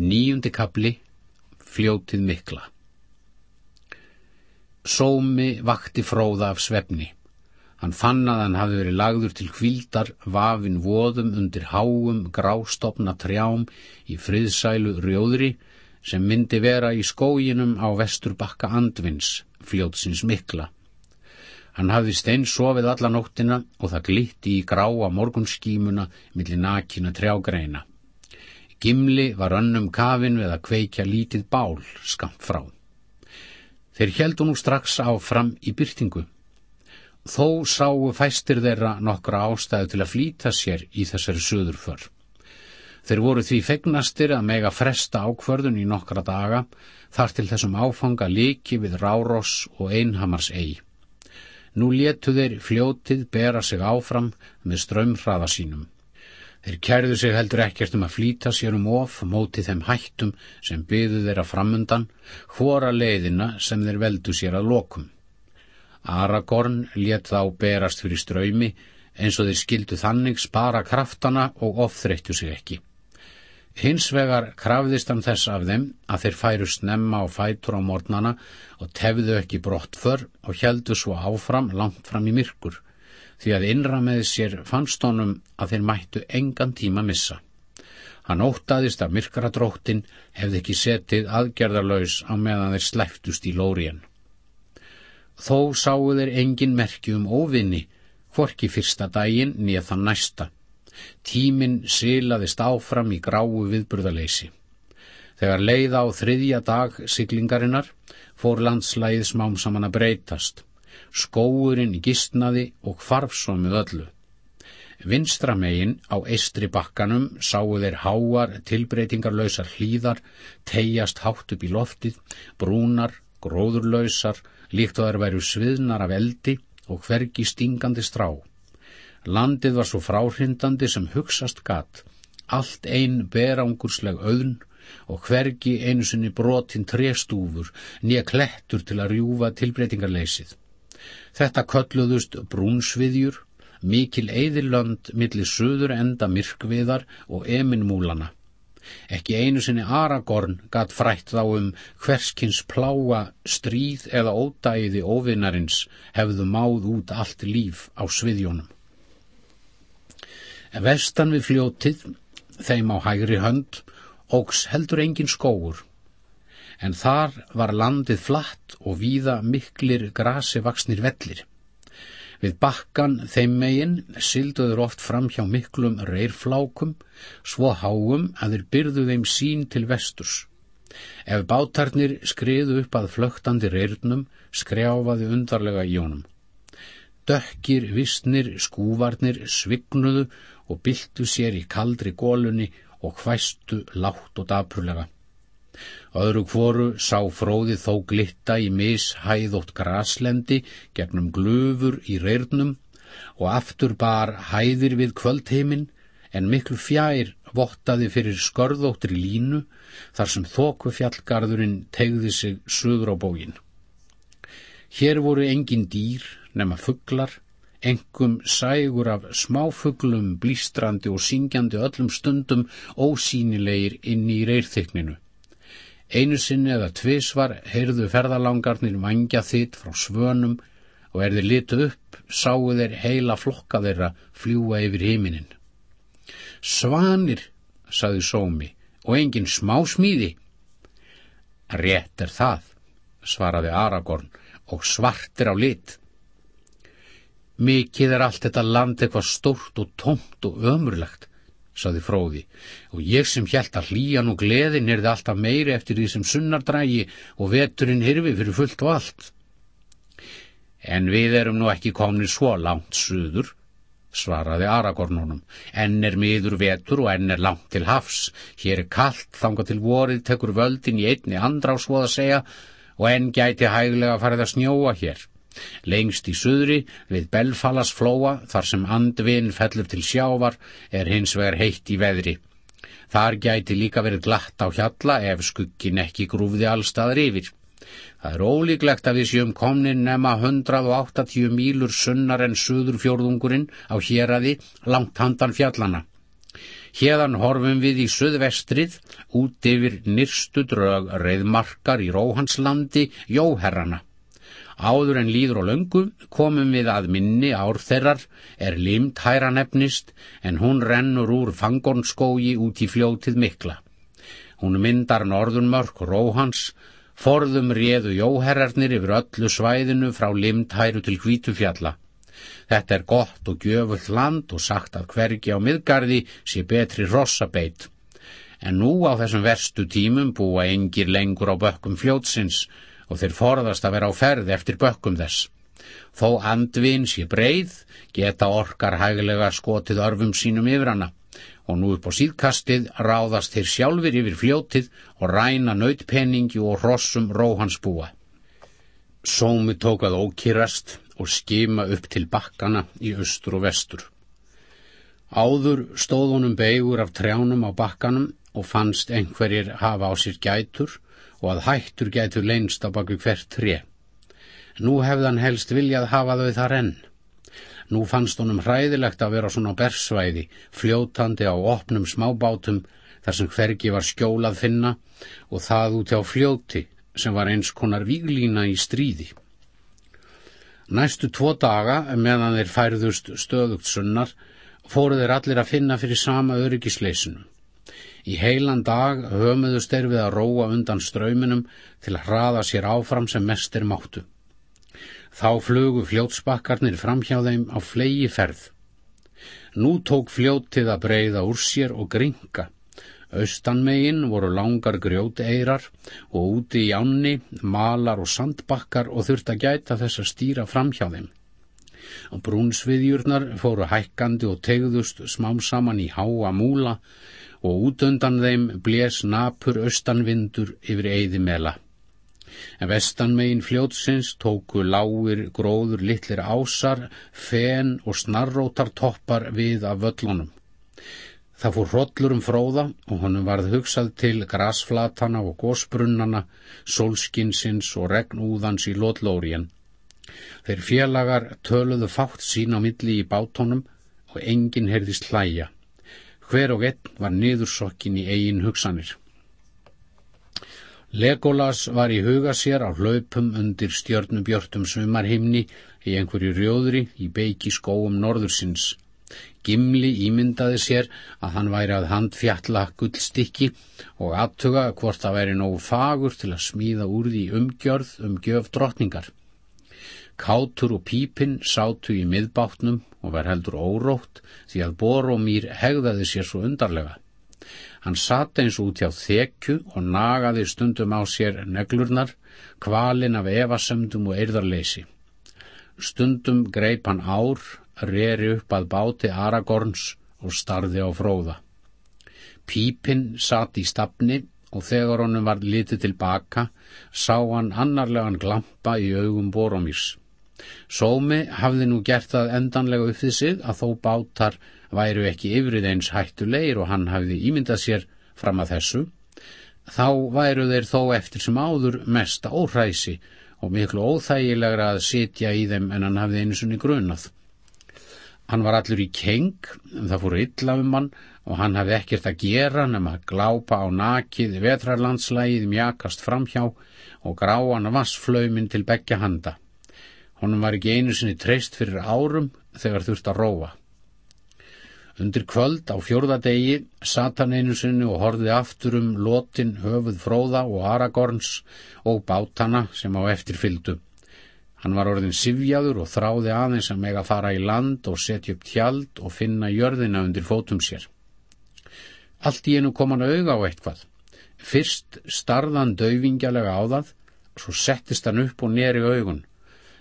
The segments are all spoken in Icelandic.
Nýjundi kapli, fljótið mikla. Sómi vakti fróða af svefni. Hann fann að hann hafi verið lagður til kvildar vafin voðum undir háum grástofna trjám í friðsælu rjóðri sem myndi vera í skóginum á vesturbakka andvins, fljótsins mikla. Hann hafði stein sofið alla nóttina og það glitti í gráa morgunskímuna millir nakina trjágreina. Gimli var önnum kafin við að kveikja lítið bál skamt frá. Þeir heldu nú strax áfram í byrtingu. Þó sáu fæstir þeirra nokkra ástæðu til að flýta sér í þessari söðurför. Þeir voru því fegnastir að mega fresta ákvörðun í nokkra daga þar til þessum áfanga líki við Rárós og Einhamars eigi. Nú léttu þeir fljótið bera sig áfram með strömmhraða sínum. Þeir kærðu sig heldur ekkert um að flýta sér um of móti þeim hættum sem byðu þeirra framundan, hvora leiðina sem þeir veldu sér að lokum. Aragorn let þá berast fyrir ströymi eins og þeir skildu þannig spara kraftana og ofþreyttu sig ekki. Hins vegar krafðist hann þess af þeim að þeir færu snemma á fætur á mornana og tefðu ekki brott för og heldu svo áfram langt fram í myrkur því að innra með sér fannst honum að þeir mættu engan tíma missa. Hann ótaðist að myrkradróttin hefði ekki setið aðgerðarlaus á meðan þeir slæftust í lóriðan. Þó sáu þeir engin merki um óvinni, hvorki fyrsta daginn nýja þann næsta. Tíminn silaðist áfram í gráu viðburðaleysi. Þegar leið á þriðja dag siglingarinnar fór landslæðið smám saman að breytast skóurinn gistnaði og hvarfsó með öllu. Vinstramegin á eistri bakkanum sáu þeir háar tilbreytingarlausar hlýðar, tegjast hátt upp í loftið, brúnar, gróðurlausar, líkt og þær væru sviðnar af eldi og hvergi stingandi strá. Landið var svo fráhrindandi sem hugsast gatt, allt einn berangursleg auðn og hvergi einu sinni brotinn trestúfur, nýja klettur til að rjúfa tilbreytingarleysið. Þetta kölluðust brúnsviðjur, mikil eðilönd millir söður enda myrkviðar og eminmúlana. Ekki einu sinni Aragorn gatt frætt þá um hverskins pláa, stríð eða ódæði óvinnarins hefðu máð út allt líf á sviðjónum. Vestan við fljótið, þeim á hægri hönd, ógs heldur engin skóur en þar var landið flatt og víða miklir grasi vaksnir vellir. Við bakkan þeim megin silduður oft fram hjá miklum reyrflákum, svo háum að þeir byrðu þeim sín til vesturs. Ef bátarnir skriðu upp að flögtandi reyrnum, skrjáfaði undarlega í honum. Dökkir, vissnir, skúvarnir svignuðu og byltu sér í kaldri gólunni og hvæstu látt og daprulega. Öðru kvoru sá fróði þó glitta í mishæðótt graslendi gegnum glöfur í reyrnum og aftur bar hæðir við kvöldheimin en miklu fjær vottaði fyrir skörðóttri línu þar sem þóku fjallgarðurinn tegði sig söður á bógin. Hér voru engin dýr nema fugglar, engum sægur af smáfugglum blístrandi og syngjandi öllum stundum ósínilegir inn í reyrþykninu. Einu sinni eða tvísvar heyrðu ferðalangarnir vangja þitt frá svönum og er þeir litu upp, sáu þeir heila flokka þeirra fljúa yfir heiminin. Svanir, saði Sómi, og engin smásmíði. Rétt er það, svaraði Aragorn, og svartir á lit. Mikið er allt þetta land eitthvað stórt og tómt og ömurlegt, saði fróði, og ég sem hjælt að hlýjan og gleðin er það alltaf meiri eftir því sem sunnardrægi og veturinn hirfi fyrir fullt og allt. En við erum nú ekki komnið svo langt suður, svaraði Aragornunum, enn er miður vetur og enn er langt til hafs, hér er kallt, þanga til vorið, tekur völdin í einni svo að segja, og enn gæti hæglega farið að snjóa hér. Lengst í suðri við Belfalasflóa þar sem andvin fellur til sjávar er hins vegar heitt í veðri. Þar gæti líka verið glatt á hjalla ef skuggin ekki grúfði allstaðar yfir. Það er ólíklegt að við sjöum komnin nema 180 mílur sunnar en suður fjórðungurinn á héræði langt handan fjallana. Hérðan horfum við í söðvestrið út yfir nyrstu drög reyðmarkar í Róhanslandi Jóherrana. Áður en líður og löngu komum við að minni ár þeirrar er limt hæra nefnist en hún rennur úr fangornskógi út í fljótið mikla. Hún myndar norðunmörk Róhans, forðum réðu Jóherrarnir yfir öllu svæðinu frá limt hæru til hvítufjalla. Þetta er gott og gjöfullt land og sagt að hvergi á miðgarði sé betri rossabeit. En nú á þessum verstu tímum búa engir lengur á bökkum fljótsins og þeir forðast að vera á ferð eftir bökkum þess. Þó andvin sé breið, geta orkar hæglega skotið örfum sínum yfir hana og nú upp á síðkastið ráðast þeir sjálfur yfir fljótið og ræna nautpenningi og rossum róhansbúa. Sómi tókað ókýrast og skima upp til bakkana í austur og vestur. Áður stóð honum beigur af trjánum á bakkanum og fannst einhverjir hafa á sér gætur og að hættur gætur leinst á baku hvert tré. Nú hefðan helst viljað hafa þau þar enn. Nú fannst honum hræðilegt að vera svona bersvæði, fljótandi á opnum smábátum þar sem hvergi var skjólað finna og það út á fljóti sem var eins konar víglína í stríði. Næstu tvo daga, meðan þeir færðust stöðugt sunnar, fóru þeir allir að finna fyrir sama öryggisleysinu. Í heilan dag hömuðust þeir við að róa undan ströyminum til að hraða sér áfram sem mest er máttu. Þá flugu fljótsbakkarnir fram hjá þeim á flegi ferð. Nú tók fljótið að breyða úr sér og gringa. Austanmegin voru langar grjóteirar og úti í ánni malar og sandbakkar og þurft að gæta þess að stýra fram hjá þeim. Og brúnsviðjurnar fóru hækkandi og tegðust smám saman í háa múla og út undan þeim blés napur austanvindur yfir eiði mela. En vestanmegin fljótsins tóku lágir gróður litlir ásar, fen og snarrótar toppar við af völlunum. Það fór hrodlur um fróða og honum varð hugsað til grasflatana og gósbrunnana, sólskinsins og regnúðans í lotlóriðan. Þeir félagar töluðu fátt sín á milli í bátónum og enginn heyrðist hlæja. Hver og einn var niðursokkin í eigin hugsanir. Legolas var í huga sér á hlaupum undir stjörnubjörtum sumarhimni í einhverju rjóðri í beiki skóum norðursins. Gimli ímyndaði sér að hann væri að handfjalla gullstykki og aðtuga hvort það væri nógu fagur til að smíða úr því umgjörð um gjöf drottningar. Kátur og pípinn sátu í miðbátnum og var heldur órótt því að Boromír hegðaði sér svo undarlega. Hann satt eins út hjá þekju og nagaði stundum á sér neglurnar, kvalin af evasemdum og eirðarleysi. Stundum greip hann ár reri upp að báti Aragorns og starði á fróða. Pípinn satt í stafni og þegar honum var litið tilbaka sá hann annarlegan glampa í augum Boromírs. Sómi hafði nú gert það endanlega upp því sig að þó bátar væru ekki yfrið eins hættulegir og hann hafði ímyndað sér fram að þessu, þá væru þeir þó eftir sem áður mesta óhræsi og miklu óþægilegra að sitja í þeim en hann hafði einu sunni grunað. Hann var allur í keng, það fóru illa um hann og hann hafði ekkert að gera nema að glápa á nakið vetrarlandslægið mjakast framhjá og gráan vassflaumin til begja handa. Honum var ekki einu sinni treyst fyrir árum þegar þurft að róa. Undir kvöld á fjórðadegi satt hann einu sinni og horfið aftur um lotin höfuð fróða og Aragorns og bátana sem á eftir fyldu. Hann var orðin sifjaður og þráði aðeins að mega fara í land og setja upp tjald og finna jörðina undir fótum sér. Allt í enu kom hann auga á eitthvað. Fyrst starðan döfingjalega á það, svo settist hann upp og neri augun,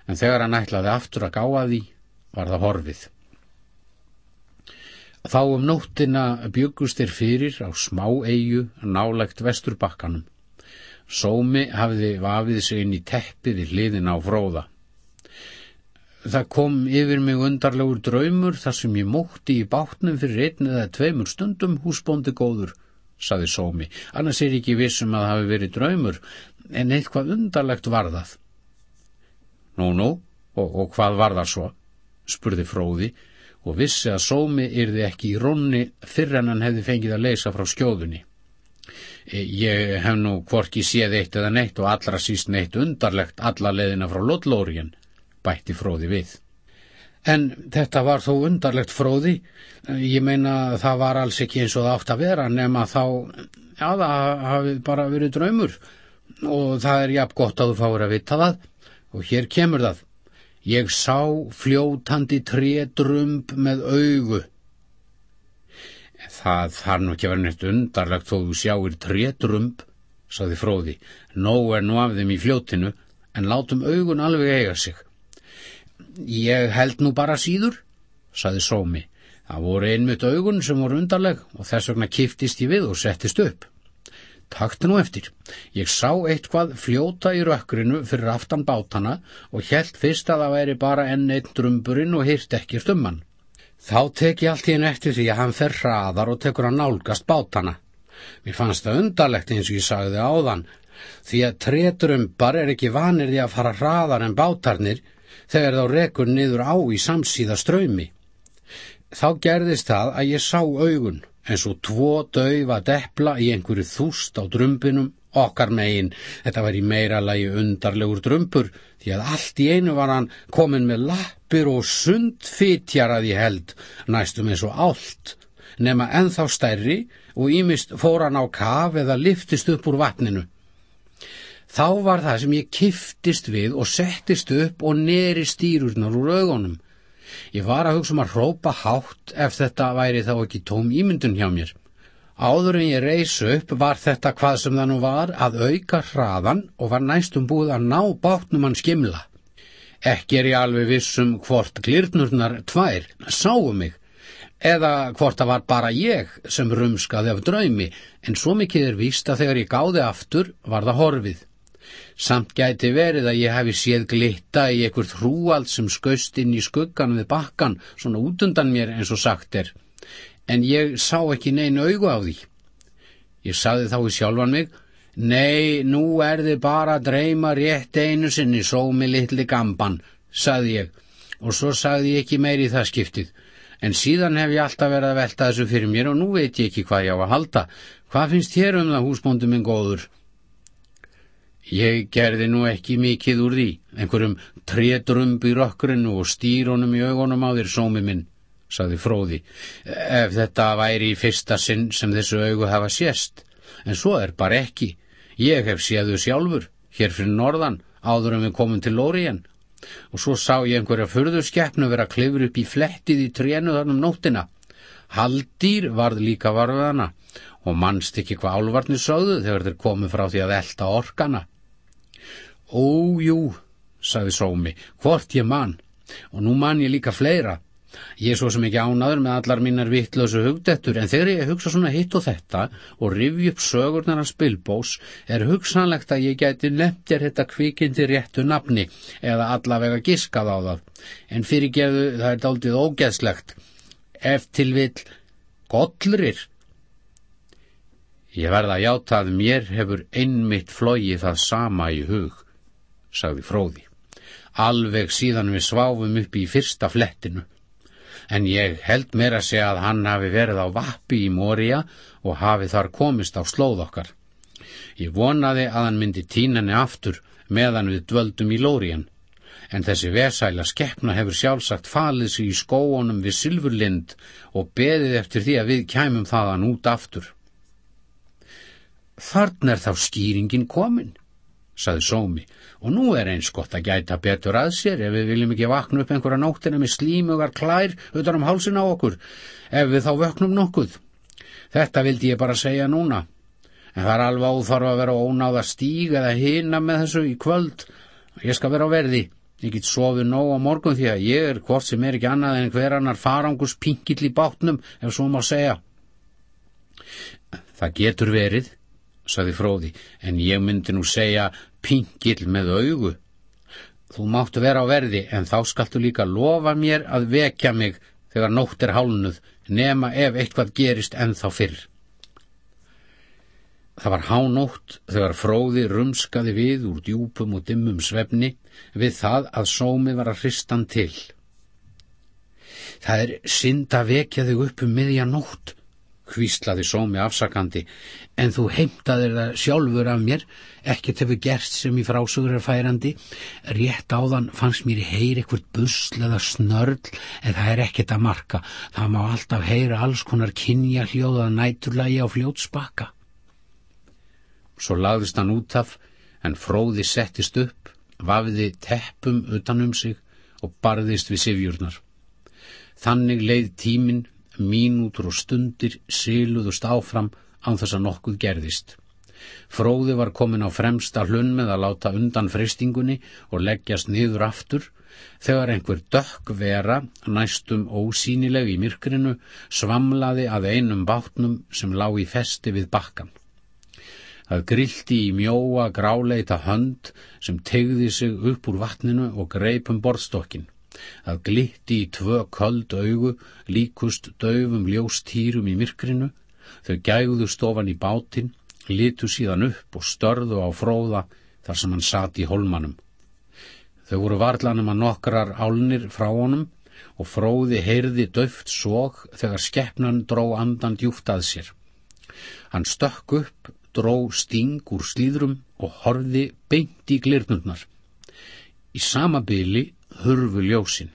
en þegar hann ætlaði aftur að gáða því, var það horfið. Þá um nóttina byggust þeir fyrir á smá eigu nálegt vesturbakkanum. Sómi hafði vafið sig inn í teppi við hliðin á fróða. Það kom yfir mig undarlegur draumur þar sem ég mótti í bátnum fyrir einn eða tveimur stundum húsbóndi góður, saði Sómi. Annars er ekki vissum að það hafi verið draumur, en eitthvað undarlegt var það. Nú, nú, og, og hvað var það svo? spurði fróði og vissi að sómi yrði ekki í rónni fyrr en hann hefði fengið að leysa frá skjóðunni. E, ég hef nú hvorki séð eitt eða neitt og allra síst neitt undarlegt alla leðina frá Lodlóriðin, bætti fróði við. En þetta var þó undarlegt fróði, e, ég meina það var alls ekki eins og það átt að vera nema þá, já það hafi bara verið draumur og það er jafn gott að þú fáir að vita það og hér kemur það. Ég sá fljótandi trédrumb með augu. Það þarf nú ekki að vera neitt undarlegt þó þú sjáir trédrumb, saði fróði. Nó er nú af þeim í fljótinu, en látum augun alveg eiga sig. Ég held nú bara síður, saði sómi. Það voru einmitt augun sem voru undarleg og þess vegna kiftist ég við og settist upp. Taktu nú eftir. Ég sá eitthvað fljóta í rökkrinu fyrir aftan bátana og helt fyrst að það væri bara enn einn drömburinn og hýrt ekki stumman. Þá tek ég allt í henn eftir því að hann fer hraðar og tekur að nálgast bátana. Mér fannst það undarlegt eins og ég sagði áðan, því að tredrömbar er ekki vanir því að fara hraðar en bátarnir þegar þá rekur niður á í samsíða ströymi. Þá gerðist það að ég sá augun eins og tvo daufa depla í einhverju þúst á drumbinum okkar megin. Þetta var í meira lagi undarlegur drumbur því að allt í einu var hann komin með lappir og sundfitjaraði held næstum eins og allt nema enþá stærri og ímist fór hann á kaf eða liftist upp úr vatninu. Þá var það sem ég kiftist við og settist upp og neri stýrurnar úr augunum. Ég var að hugsa um að hrópa hátt ef þetta væri þá ekki tóm ímyndun hjá mér. Áður en ég reysu upp var þetta hvað sem það nú var að auka hraðan og var næstum búið að ná bátnum hann skimla. Ekki er ég alveg vissum hvort glirnurnar tvær sáu mig eða hvort það var bara ég sem rumskaði af draumi en svo mikið er víst að þegar ég gáði aftur var það horfið. Samt gæti verið að ég hefi séð glitta í einhver þrúald sem skaust inn í skuggan við bakkan, svona út undan mér eins og sagt er. En ég sá ekki neina augu á því. Ég saði þá í sjálfan mig, nei, nú er þið bara að dreyma rétt einu sinni sómi litli gamban, saði ég, og svo saði ég ekki meir í það skiptið. En síðan hef ég alltaf verið að velta þessu fyrir mér og nú veit ég ekki hvað ég á að halda. Hvað finnst þér um það húsbóndu minn góður? Ég gerði nú ekki mikið úr því, einhverjum trétrumb í rökkrinu og stýrónum í augunum á þér sómi minn, saði fróði, ef þetta væri í fyrsta sinn sem þessu augu hafa sést, en svo er bara ekki. Ég hef séðu sjálfur, hér fyrir norðan, áður en við komum til Lóriðan, og svo sá ég einhverja furðurskeppnu vera klifur upp í flettið í trénu þar um nóttina. Haldýr varð líka varðana og mannst ekki hvað álvarnir sögðu þegar þeir komið frá því að elda orkana. Ójú, sagði Sómi, hvort ég mann, og nú mann ég líka fleira. Ég er svo sem ekki ánaður með allar mínar vittlösu hugdettur, en þegar ég hugsa svona hitt og þetta og rifji upp sögurnar af spilbós, er hugsanlegt að ég geti nefndir þetta kvikindi réttu nafni eða allavega giskað á það. En fyrirgeðu það er daldið ógeðslegt. Ef til vil, gollrir. Ég verða að játa að mér hefur einmitt flóið það sama í hug sagði fróði. Alveg síðan við sváfum upp í fyrsta flettinu. En ég held mér að segja að hann hafi verið á vappi í Mória og hafi þar komist á slóð okkar. Ég vonaði að hann myndi tínani aftur meðan við dvöldum í Lórian. En þessi vesæla skeppna hefur sjálfsagt falið sig í skóunum við Silfurlind og beðið eftir því að við kæmum þaðan út aftur. Þarna er þá skýringin komin, saði Sómi og nú er eins gott að gæta betur að sér ef við viljum ekki vakna upp einhverja nóttina með slímugar klær utan um hálsin á okkur, ef við þá vöknum nokkuð. Þetta vildi ég bara segja núna, en það er alveg óþarf að vera ónáða stíg eða hina með þessu í kvöld. Ég skal vera á verði, ég get sofið nóg á morgun því að ég er hvort sem er ekki annað en hver annar farangus pinkill í bátnum, ef svo má segja. Það getur verið, saði fróði, en ég myndi nú segja pingill með augu. Þú máttu vera á verði, en þá skaltu líka lofa mér að vekja mig þegar nótt er hálnuð, nema ef eitthvað gerist ennþá fyrr. Það var hánótt þegar fróði rumskaði við úr djúpum og dimmum svefni við það að sómi var að hristan til. Það er synd að vekja þig upp um miðja nótt, hvíslaði sómi afsakandi, en þú heimtaðir það sjálfur af mér, ekkert hefur gerst sem í frásugur er færandi, rétt áðan fannst mér í heyri eitthvað busl eða snörl, en það er ekkert að marka, það má alltaf heyra alls konar kynja hljóðað næturlægi á fljótsbakka. Svo lagðist hann út af, en fróði settist upp, vafiði teppum utanum sig og barðist við sifjurnar. Þannig leið tíminn mínútur og stundir siluðust áfram án þess að nokkuð gerðist. Fróði var komin á fremsta hlunn með að láta undan freystingunni og leggjast niður aftur þegar einhver dökk vera, næstum ósínileg í myrkrinu, svamlaði að einum bátnum sem lá í festi við bakkan. Það grilti í mjóa gráleita hönd sem tegði sig upp úr vatninu og greipum borðstokkin. Það glitti í tvö köld augu, líkust döfum ljóstýrum í myrkrinu, þau gægðu stofan í bátinn, litu síðan upp og störðu á fróða þar sem hann sat í holmanum. Þau voru varlanum að nokkrar álnir frá honum og fróði heyrði döft sóg þegar skeppnan dró andan djúft að sér. Hann stökk upp, dró sting úr slíðrum og horfi beint í glirnurnar. Í sama byli hurfu ljósin.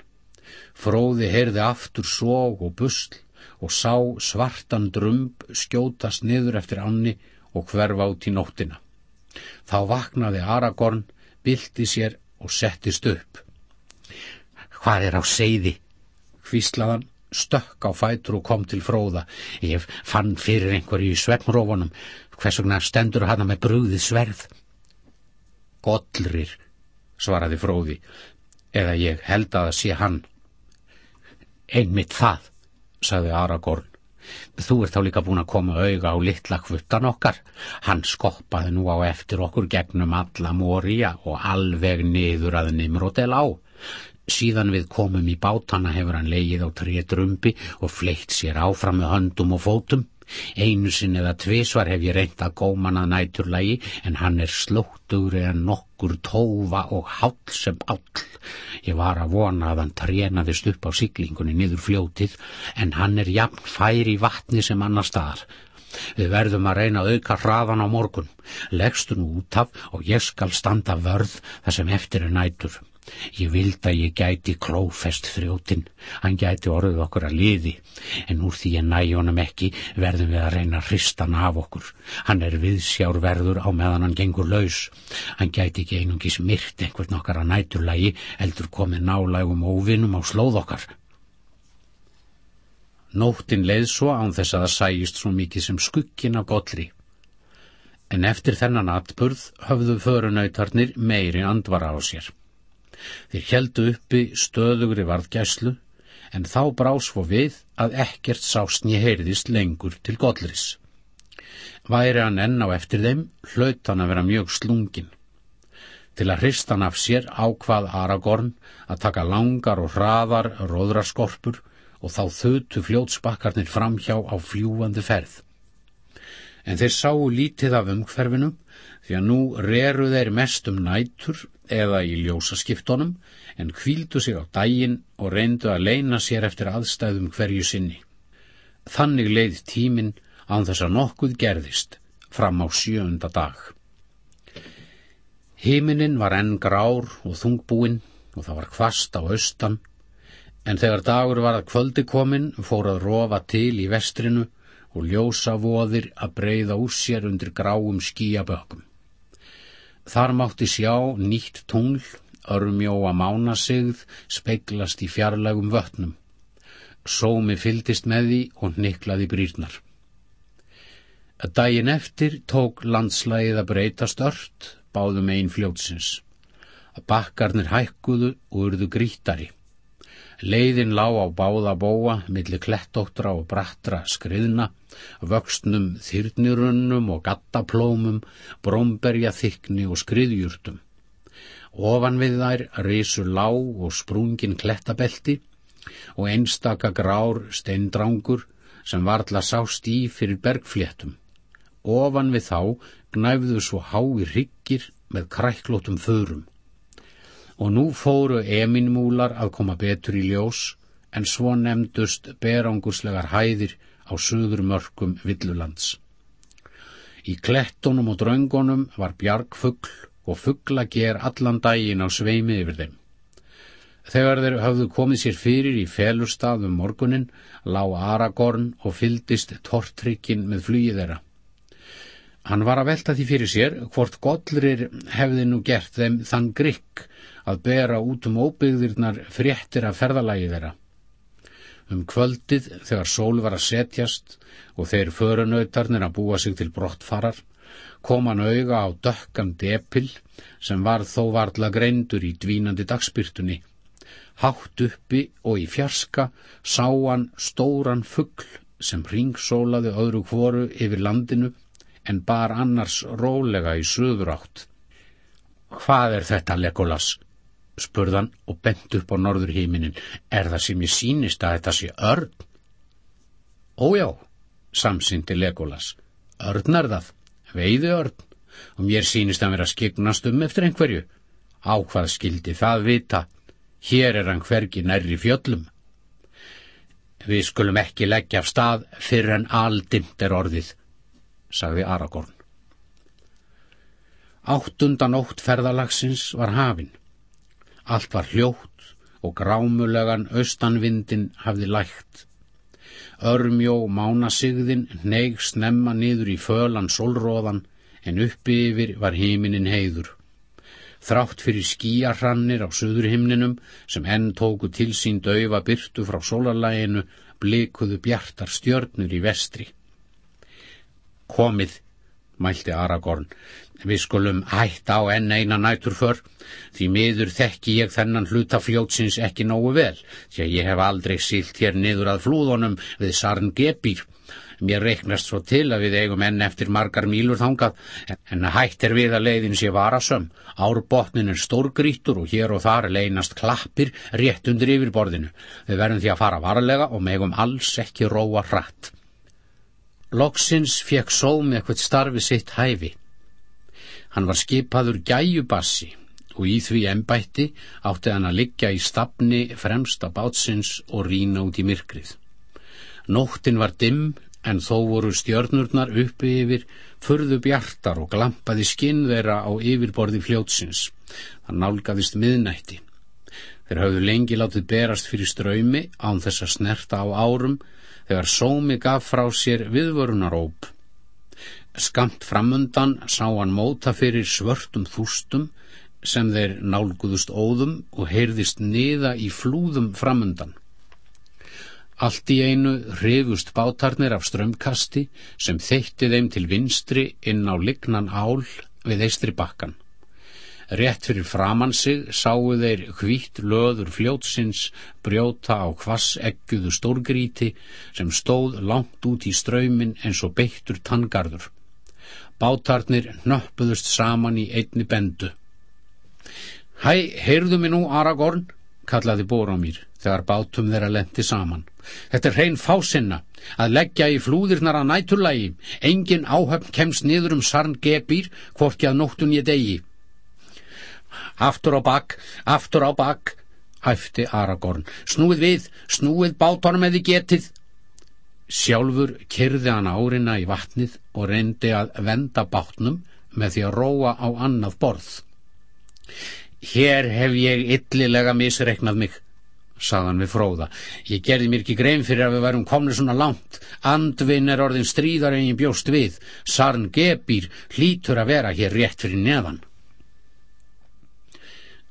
Fróði heyrði aftur sóg og busl og sá svartan drömb skjótast niður eftir anni og hverfa át í nóttina. Þá vaknaði Aragorn, bylti sér og settist upp. Hvað er á seiði? Hvíslaðan, stökk á fætur og kom til fróða. Ég fann fyrir einhverju í svefnrófunum. Hvers vegna stendur hana með brúðið sverð? Gollrir, svaraði fróði eða ég held að það sé hann. Einmitt það, sagði Aragorn. Þú ert þá líka búin að koma auga á litla hvuttan okkar. Hann skoppaði nú á eftir okkur gegnum alla moria og alveg niður að Nimrodel á. Síðan við komum í bátana hefur hann leigið á trétrumbi og fleitt sér áfram með höndum og fótum. Einu sinn eða tvísvar hef ég reynt að góman að næturlægi en hann er slóttur en nokkur tófa og hál sem all. Ég var að vona að hann trénaðist upp á siglingunni niður fljótið en hann er jafn fær í vatni sem annar staðar. Við verðum að reyna að auka hraðan á morgun. Leggstu nú út af og ég skal standa vörð þar sem eftir er nætur. Ég vild að ég gæti klófest þrjótin, hann gæti orðið okkur að liði, en úr því en næjónum ekki verðum við að reyna að hrista hann af okkur. Hann er viðsjárverður á meðan hann gengur laus. Hann gæti ekki einungis myrt einhvern okkar að næturlægi, eldur komið nálægum óvinnum á slóð okkar. Nóttin leið svo án þess að það sæjist svo mikið sem skukkin af gollri. En eftir þennan atburð höfðu förunautarnir meiri andvara á sér. Þeir heldu uppi stöðugri varðgæslu en þá brá svo við að ekkert sást nýja heyrðist lengur til Godleris. Væri hann enn á eftir þeim, hlaut hann að vera mjög slungin. Til að hrista hann af sér ákvað Aragorn að taka langar og hraðar róðraskorpur og þá þautu fljótsbakkarnir framhjá á fljúandi ferð. En þeir sáu lítið af umhverfinum því að nú reru þeir mest um nætur eða í ljósaskiptunum en kvíldu sig á dægin og reyndu að leina sér eftir aðstæðum hverju sinni. Þannig leið tíminn án þess að nokkuð gerðist fram á sjöunda dag. Himinin var enn grár og þungbúinn og það var kvast á austan en þegar dagur var að kvöldi komin fór að rofa til í vestrinu og ljósa voðir að breyða úr sér undir gráum skíabökkum. Þar mátti sjá nýtt tungl, örmjóa mánasigð, speiklast í fjarlægum vötnum. Sómi fyldist með því og niklaði brýrnar. Dægin eftir tók landslægið að breytast ört, báðum einn fljótsins. Bakkarnir hækkuðu og urðu grítari. Leiðin lá á báða bóa, millir klettóttra og brattra skriðna, vöxtnum þyrnirunnum og gattaplómum, brómberja þykni og skriðjúrtum. Ofan við þær risu lá og sprungin klettabelti og einstaka grár steindrangur sem varðla sást í fyrir bergfléttum. Ofan við þá gnæfðu svo hái hryggir með kræklótum förum og nú fóru eminmúlar að koma betur í ljós en svo nefndust berangurslegar hæðir á söður mörkum villulands. Í klettunum og dröngunum var bjargfugl og fuggla ger allan daginn á sveimi yfir þeim. Þegar þeir hafðu komið sér fyrir í felustaf um morgunin, lág Aragorn og fyldist tortrykkin með flýið þeirra. Hann var að velta því fyrir sér hvort Godlir hefði nú gert þeim þann grikk að bera út um óbyggðirnar fréttir af ferðalagi þeirra. Um kvöldið þegar sól var að setjast og þeir förunautarnir að búa sig til brottfarar, kom hann auga á dökkan depil sem var þó varðla greindur í dvínandi dagspyrtunni. Hátt uppi og í fjarska sá hann stóran fuggl sem ringsólaði öðru kvoru yfir landinu en bar annars rólega í söður átt. Hvað er þetta, Legolas? Spurðan og bent upp á norður híminin. Er það sem ég sínist að þetta sé örn? Ójá, samsindi Legolas. Örn er það, veiði örn, og mér sínist að vera skiknast um eftir einhverju. Á hvað skildi það vita? Hér er hann hvergi nærri fjöllum. Við skulum ekki leggja af stað fyrir en aldimt er orðið, sagði Aragorn. Áttundan ótt ferðalagsins var hafinn. Allt var hljótt og grámulegan austanvindin hafði lægt. Örmjó mánasigðin neig snemma niður í fölan solróðan en uppi yfir var heiminin heiður. Þrátt fyrir skíarhrannir á söðurhimninum sem enn tóku til sín daufa byrtu frá sólarlæginu blikuðu bjartar stjörnur í vestri. Komið, mælti Aragorn, Við skulum hætta á enn eina nætur för, því miður þekki ég þennan hluta fljótsins ekki nógu vel, því að ég hef aldrei sílt hér niður að flúðunum við Sarn Gebýr. Mér reiknast svo til að við eigum enn eftir margar mílur þangað, en hætt er við að leiðin sé varasöm. Árbotnin er stórgrítur og hér og þar leynast klappir rétt undir yfirborðinu. Við verðum því að fara varlega og megum alls ekki róa hratt. Loksins fekk sómi eitthvað starfi sitt hæfi. Hann var skipaður gæjubassi og í því embætti átti hann að liggja í stafni fremsta bátsins og rína út í myrkrið. Nóttin var dimm en þó voru stjörnurnar uppi yfir, förðu bjartar og glampaði skinn þeirra á yfirborði fljótsins. Það nálgæðist miðnætti. Þeir hafðu lengi látið berast fyrir ströymi án þess að snerta á árum þegar sómi gaf frá sér viðvörunaróp Skamt framundan sá hann móta fyrir svörtum þústum sem þeir nálguðust óðum og heyrðist niða í flúðum framundan. Allt í einu hrifust bátarnir af strömmkasti sem þeitti þeim til vinstri inn á lignan ál við eistri bakkan. Rétt fyrir framann sig sáu þeir hvít löður fljótsins brjóta á kvass egguðu stórgríti sem stóð langt út í ströymin eins og beittur tangarður. Bátarnir nöppuðust saman í einni bendu. Hæ, heyrðu mig nú, Aragorn, kallaði Bóramýr þegar bátum þeirra lendi saman. Þetta er hrein fásinna að leggja í flúðirnar að næturlægi. Engin áhöfn kemst niður um sarn gebýr, hvorki að nóttun ég degi. Aftur á bakk, aftur á bakk, hæfti Aragorn. Snúið við, snúið bátunum eða getið. Sjálfur kyrði hann árinna í vatnið og reyndi að venda bátnum með því að róa á annað borð. Hér hef ég illilega misreiknað mig, sagðan við fróða. Ég gerði mér ekki grein fyrir að við værum komnið svona langt. Andvin er orðin stríðar en ég bjóst við. Sarn Gebýr hlítur að vera hér rétt fyrir neðan.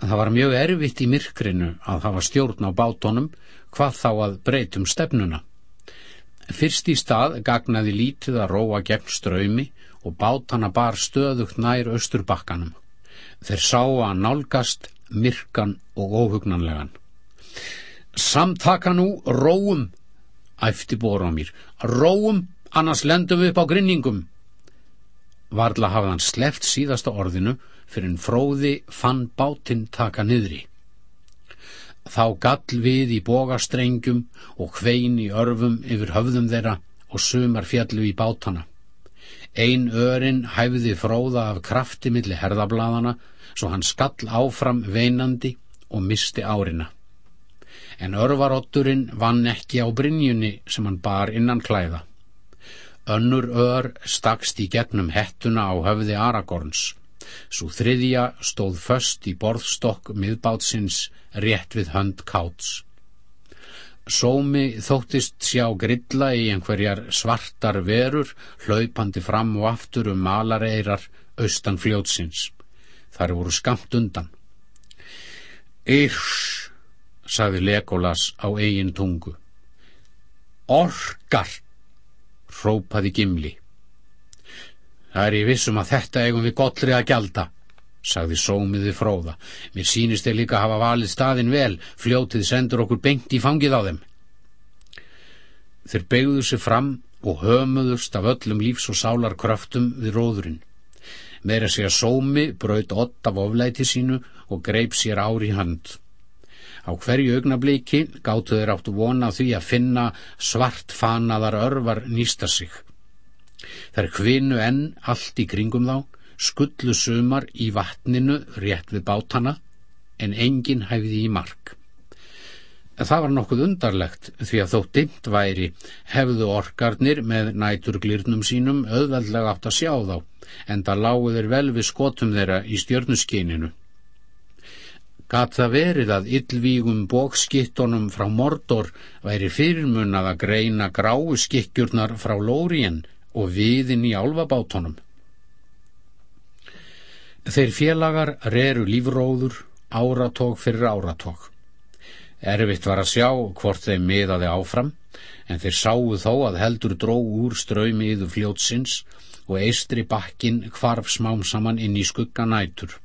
Það var mjög erfitt í myrkrinu að hafa stjórn á bátonum hvað þá að breytum stefnuna. Fyrst í stað gagnaði lítið að róa gegn ströymi og bátana bar stöðugt nær austurbakkanum. Þeir sá að nálgast myrkan og óhugnanlegan. Samtaka nú, róum, æfti bóra á mér. Róum, annars lendum við upp á grinningum. Varla hafðan sleft síðasta orðinu fyrir en fróði fann bátinn taka niðri. Þá gall við í bógastrengjum og hvein í örfum yfir höfðum þeirra og sumar fjallu í bátana. Ein örin hæfði fróða af krafti milli herðablaðana svo hann skall áfram veinandi og misti árina. en örvarotturinn vann ekki á brinjunni sem hann bar innan klæða. Önnur ör stakst í gegnum hettuna á höfði Aragorns. Svo þriðja stóð föst í borðstokk miðbátsins rétt við hönd káts. Sómi þóttist sjá grilla í einhverjar svartar verur hlaupandi fram og aftur um malareirar austan fljótsins. Þar voru skamt undan. Írš, sagði Legolas á eigin tungu. Orkar, hrópaði Gimli. Það er í vissum að þetta eigum við gottri að gjalda, sagði sómiði fróða. Mér sínist þeir líka hafa valið staðin vel, fljótið sendur okkur bengt í fangið á þeim. Þeir begðuðu sig fram og hömuðust af öllum lífs og sálar kröftum við róðurinn. Meira sig að sómi braut ott af oflæti sínu og greip sér ári í hönd. Á hverju augnabliki gáttu þeir áttu vona því að finna svart fanaðar örvar nýsta sig. Þær hvinu enn allt í kringum þá, skullu sumar í vatninu rétt við bátana, en enginn hæfði í mark. Það var nokkuð undarlegt því að þó dimmt væri hefðu orkarnir með næturglirnum sínum auðveldlega átt að sjá þá, en það lágu þeir vel við skotum þeirra í stjörnuskininu. Gat það verið að yllvígum bókskittunum frá Mordor væri fyrirmunnað að greina gráu skikkjurnar frá Lórien og viðin í álfabátunum. Þeir félagar reru lífróður áratók fyrir áratók. Erfitt var að sjá hvort þeim miðaði áfram, en þeir sáu þó að heldur dró úr ströymiðu fljótsins og eistri bakkin hvarf smám saman inn í skugganætur.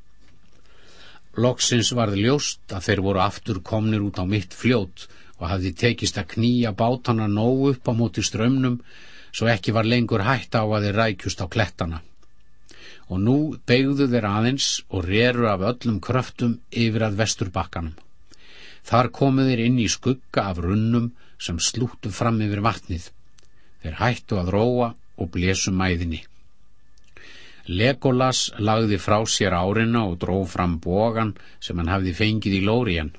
Loksins varð ljóst að þeir voru aftur komnir út á mitt fljót og hafði tekist að knýja bátana nógu upp á móti strömmnum svo ekki var lengur hætt á að þeir rækjust á klettana. Og nú beigðu þeir aðeins og reru af öllum kröftum yfir að vesturbakkanum. Þar komu þeir inn í skugga af runnum sem slúttu fram yfir vatnið. Þeir hættu að róa og blésu mæðinni. Legolas lagði frá sér árina og dró fram bogan sem hann hafði fengið í lóriðan.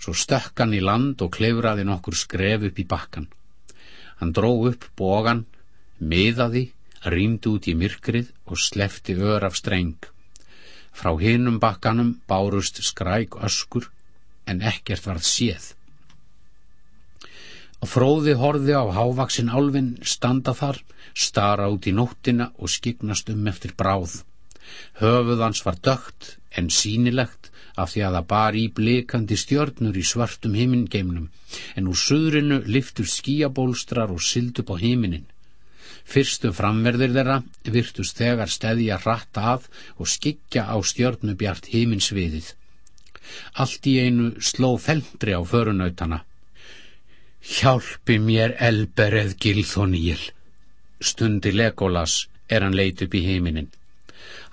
Svo stökk hann í land og klefraði nokkur skref upp í bakkan. Hann dró upp bogan, miðaði, rýmdi út í myrkrið og slefti ör af streng. Frá hinum bakkanum bárust skræk öskur en ekkert varð séð. Fróði horði á hávaksin álfin standa þar, stara út í nóttina og skiknast um eftir bráð. Höfuð hans var dögt en sínilegt af því að það bar í blikandi stjörnur í svartum heimingeimnum, en úr suðrinu liftur skíabólstrar og syld upp á heiminin. Fyrstu framverðir þeirra virtust þegar steðja hratt að og skikja á stjörnubjart heiminsviðið. Allt í einu sló feldri á förunautana Hjálpi mér elbereð Gilþoníl, stundi Legolas er hann leit upp í heiminin.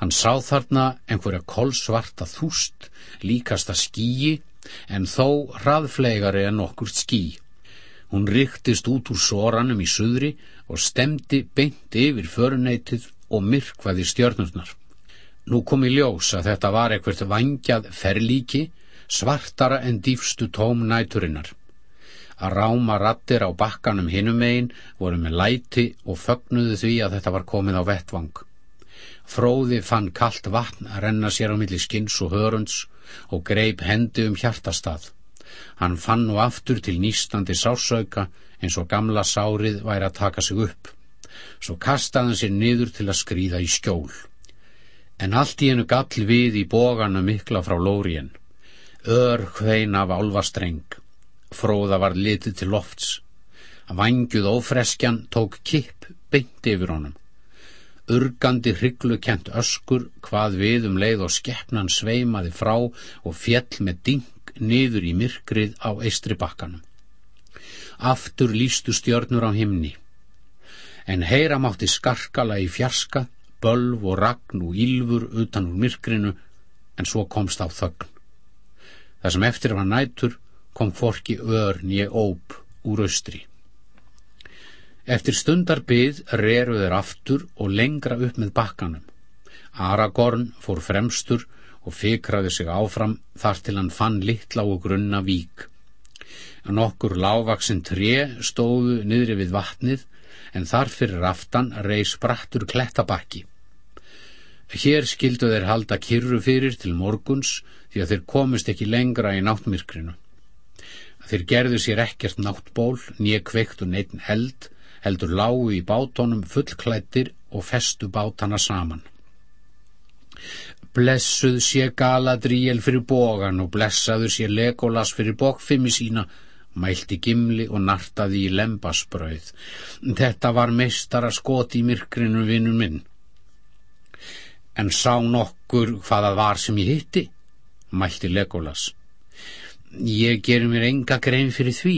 Hann sá þarna einhverja kolsvarta þúst, líkasta skíi, en þó hraðflegari en okkur skí. Hún ryktist út úr soranum í suðri og stemdi beint yfir föruneytið og myrkvaði stjörnurnar. Nú kom í ljós að þetta var eitthvað vangjað ferlíki, svartara en dýfstu tóm næturinnar að ráma rattir á bakkanum hinumegin voru með læti og fögnuðu því að þetta var komið á vettvang. Fróði fann kallt vatn að renna sér á milli skins og hörunds og greip hendi um hjartastað. Hann fann nú aftur til nýstandi sásauka eins og gamla sárið væri að taka sig upp. Svo kastaði hann sér niður til að skrýða í skjól. En allt í hennu gall við í bóganu mikla frá lórien. Ör hvein af álvastreng Fróða var litið til lofts. Vangjuð ófreskjan tók kipp beint yfir honum. Urgandi hrygglu kent öskur hvað við um leið og skeppnan sveimaði frá og fjell með ding niður í myrkrið á eistri bakkanum. Aftur lístu stjörnur á himni. En heyra mátti skarkala í fjarska, bölv og ragn og ílfur utan úr myrkrinu, en svo komst á þögn. Það sem eftir var nætur kom forki örn ég óp úr austri. Eftir stundar byð reru þeir aftur og lengra upp með bakkanum. Aragorn fór fremstur og fikraði sig áfram þar til hann fann litla og grunna vík. Nokkur lágvaksin tré stóðu niðri við vatnið en þar fyrir aftan reys brattur klettabakki. Hér skildu þeir halda kyrru fyrir til morguns því að þeir komist ekki lengra í náttmyrkrinu. Þeir gerðu sér ekkert náttból, nýja kveikt og neitt eld, heldur lágu í bátónum fullklættir og festu bátana saman. Blessuð sé Galadriel fyrir bógan og blessaður sé Legolas fyrir bókfimmi sína, mælti gimli og nartaði í lembasbröð. Þetta var meistara skot í myrkrinu vinnum minn. En sá nokkur hvaða var sem ég hitti, mælti Legolas. Ég gerir mér enga grein fyrir því,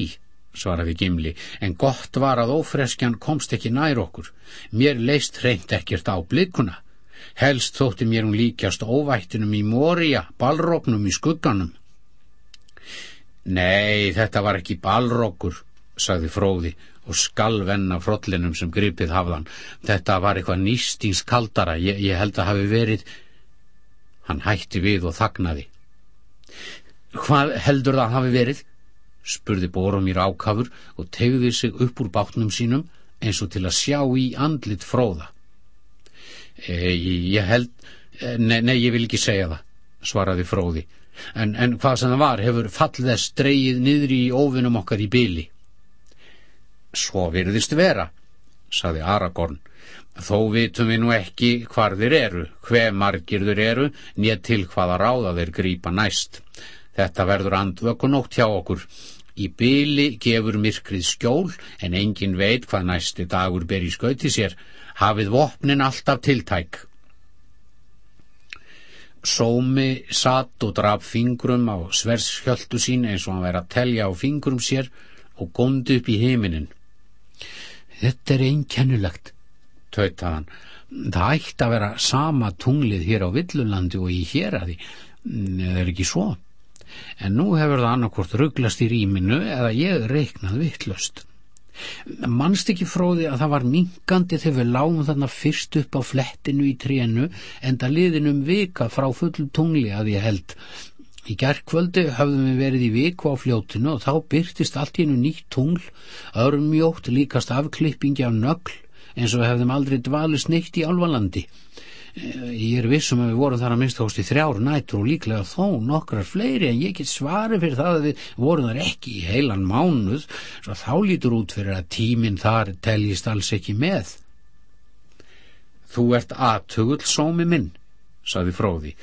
svaraði Gimli, en gott var að ófreskjan komst ekki nær okkur. Mér leist hreint ekkert á blikuna. Helst þótti mér hún líkjast óvættinum í Mória, balróknum í skugganum. Nei, þetta var ekki balrókur, sagði Fróði og skalvenna frollinum sem gripið hafðan. Þetta var eitthvað nýstings kaldara, ég, ég held að hafi verið... Hann hætti við og þagnaði. Hvað heldur það hafi verið? Spurði Boromír ákafur og tegði sig upp úr bátnum sínum eins og til að sjá í andlit fróða. E, ég held, e, nei, nei, ég vil ekki segja það, svaraði fróði, en, en hvað sem það var hefur fallðess dreyið niður í óvinnum okkar í byli. Svo virðist vera, saði Aragorn, þó vitum við nú ekki hvar þeir eru, hver margir þeir eru, nýja til hvaða ráða þeir grípa næst. Þetta verður andvökunótt hjá okkur. Í byli gefur myrkrið skjól en engin veit hvað næsti dagur ber í skauti sér. Hafið vopnin alltaf tiltæk. Sómi satt og draf fingrum á sverskjöldu sín eins og hann væri að telja á fingrum sér og góndi upp í heiminin. Þetta er einkennulegt, tautaðan. Það ætti að vera sama tunglið hér á Villulandi og í hér að því. Það er ekki svo en nú hefur það annarkort rugglast í rýminu eða ég reiknað vittlust. Manst ekki fróði að það var minkandi þegar við lágum þarna fyrst upp á flettinu í trénu en það liðin um vika frá fullum tungli að ég held. Í gerðkvöldi höfðum við verið í viku á fljótinu og þá byrtist allt í hennu nýtt tungl, örmjótt líkast afklippingi af nögl eins og hefðum aldrei dvalist neitt í alvalandi ég er vissum að við vorum þar að minnst í þrjár nætur og líklega þó nokkrar fleiri en ég get svari fyrir það að við vorum þar ekki í heilan mánuð svo þá lítur út fyrir að tíminn þar teljist alls ekki með. Þú ert aðtugull sómi minn, saði fróði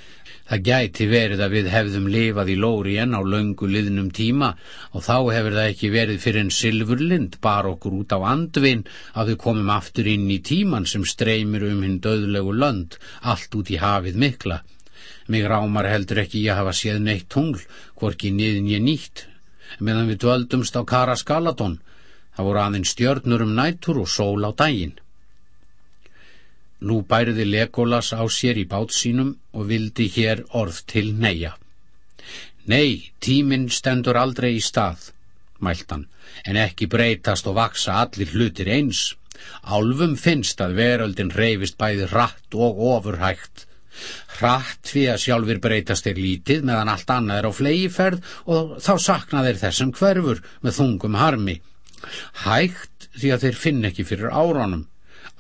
Það gæti verið að við hefðum lifað í lóri en á löngu liðnum tíma og þá hefur það ekki verið fyrir en Silfurlind bar okkur út á andvin að við komum aftur inn í tíman sem streymir um hinn döðlegu lönd, allt út í hafið mikla. Mig rámar heldur ekki ég hafa séð neitt tungl, hvorki niðin ég nýtt, meðan við dvöldumst á Kara Skaladón. Það voru aðeins stjörnur um nætur og sól á daginn. Nú bæriði Legolas á sér í bát sínum og vildi hér orð til neia. Nei, tíminn stendur aldrei í stað, mæltan, en ekki breytast og vaksa allir hlutir eins. Álfum finnst að veröldin reyfist bæði rætt og ofurhægt. Hratt við að sjálfur breytast er lítið meðan allt annað er á flegiferð og þá sakna þeir þessum hverfur með þungum harmi. Hægt því að þeir finn ekki fyrir áronum.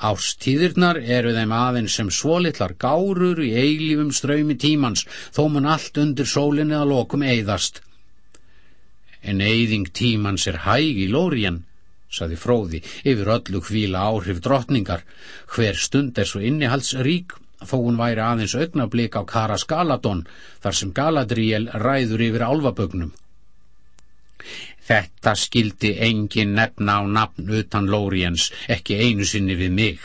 Ástíðirnar eru þeim aðeins sem svolitlar gárur í eilífum ströymi tímans, þó mun allt undir sólinni að lokum eigðast. En eigðing tímans er hæg í lórian, saði fróði, yfir öllu hvíla áhrif drottningar. Hver stund er svo innihaldsrík, þó hún væri aðeins augnablík á Karas Galadón, þar sem Galadriel ræður yfir álfabögnum. Þetta skildi engin nefna á nafn utan Lóriens, ekki einu sinni við mig,